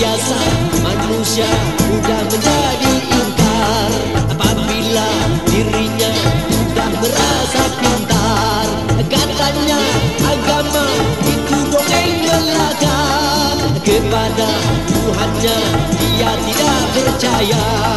Biasa manusia sudah menjadi ingkar apabila dirinya sudah berasa pintar. Katanya agama itu dokeng belaka kepada Tuhannya dia tidak percaya.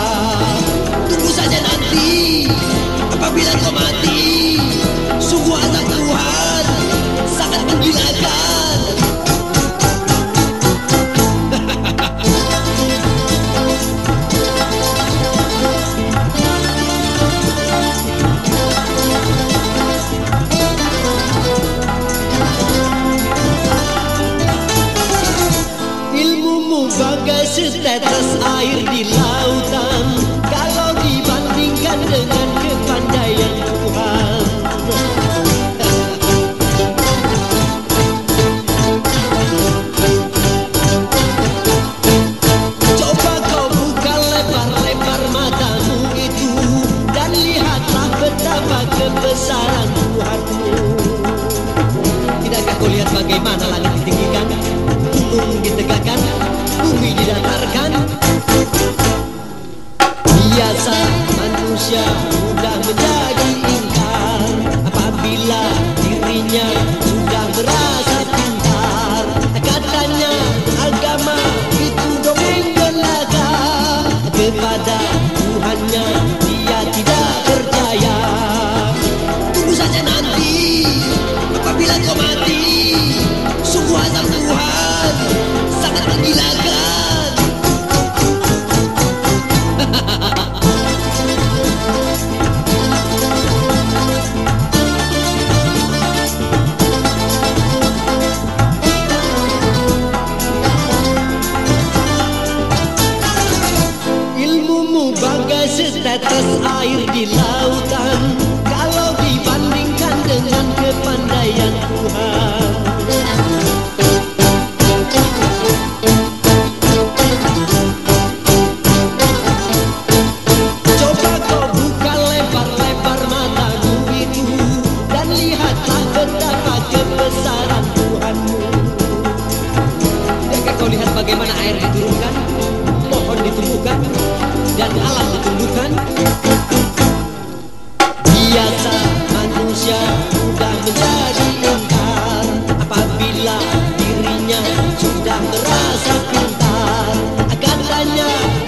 Setetes air di lautan. Kalau dibandingkan dengan kepandaian Tuhan. Coba kau buka lebar-lebar matamu itu Dan lihatlah betapa kebesaran Tuhanmu. Tidakkah kau lihat bagaimana langit ditinggikan Gunung ditegakkan melihat bagaimana air diturunkan, pohon ditumbuhkan, dan alam ditumbuhkan. Biasa manusia mudah menjadi ingkar apabila dirinya sudah merasa pintar. Akan banyak